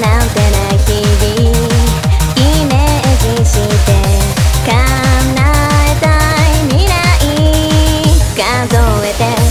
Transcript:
なんてな日々。イメージして叶えたい未来。数えて